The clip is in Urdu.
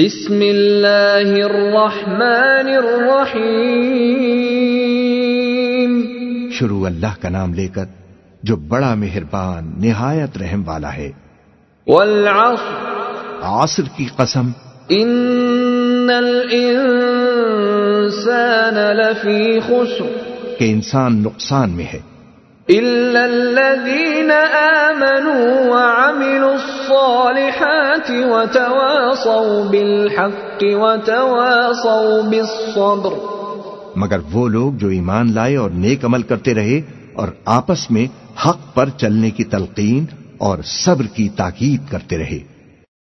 بسم اللہ الرحمن الرحیم۔ شروع اللہ کا نام لے کر جو بڑا مہربان نہایت رحم والا ہے۔ والعصر۔ عصر کی قسم۔ ان الانسان لفی خسر۔ کہ انسان نقصان میں ہے۔ الا الذين امنوا وعملوا الصالحات وتواصوا بالحق وتواصوا بالصبر. مگر وہ لوگ جو ایمان لائے اور نیک عمل کرتے رہے اور آپس میں حق پر چلنے کی تلقین اور صبر کی تاکید کرتے رہے۔